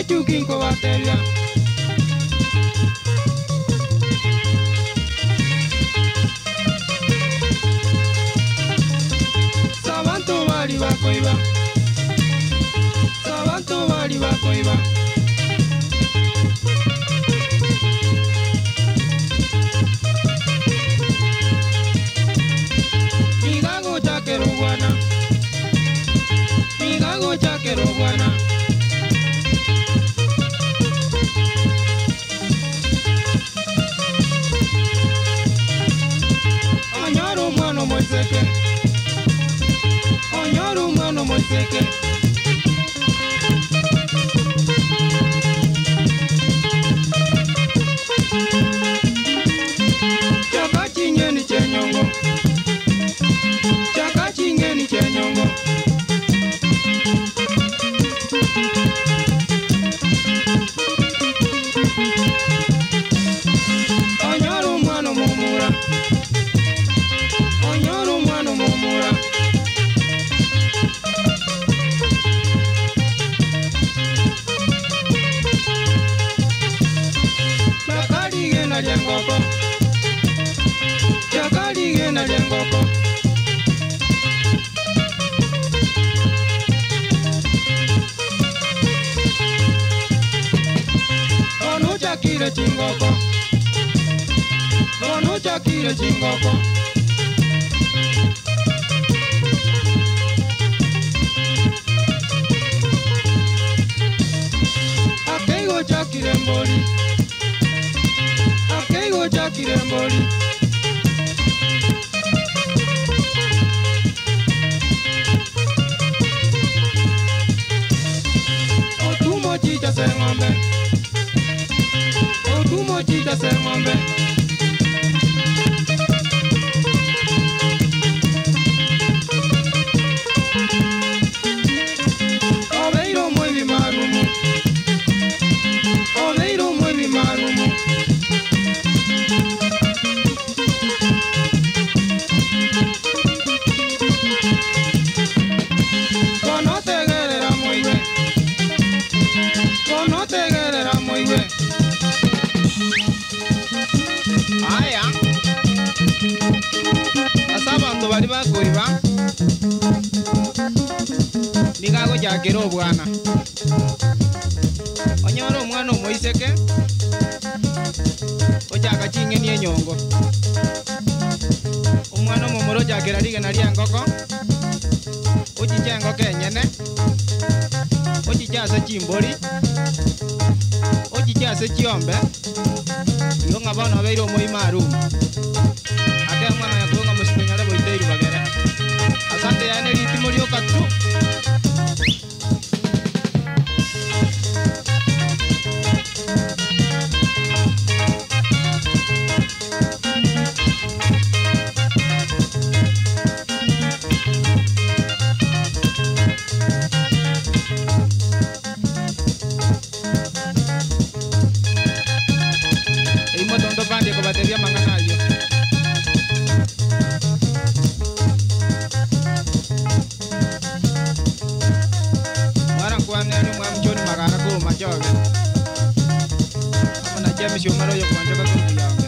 echuki nkobateria sabantu bali bakoiba sabantu bali bakoiba migago chakero moiseke. Onyoro mwana moiseke chakaligena lyengoko chakaligena lyengoko ono chakile chingoko chingoko ṣe mo rí. Otu mo jí jẹsẹ̀ wọn bẹ́ẹ̀. Otu mo jí jẹsẹ̀. bali bakuliba ndigako gyagera obwana onyola omwana omoiseke ogyaka kingeni enyongo omwana omumule ogyakera ligena lyenkoko ogijja enkoko enyene ogijjase kimboli ogijjase kiyombe iwo nga bono abeire omoima arumu 们喜欢的照就这个动作呀。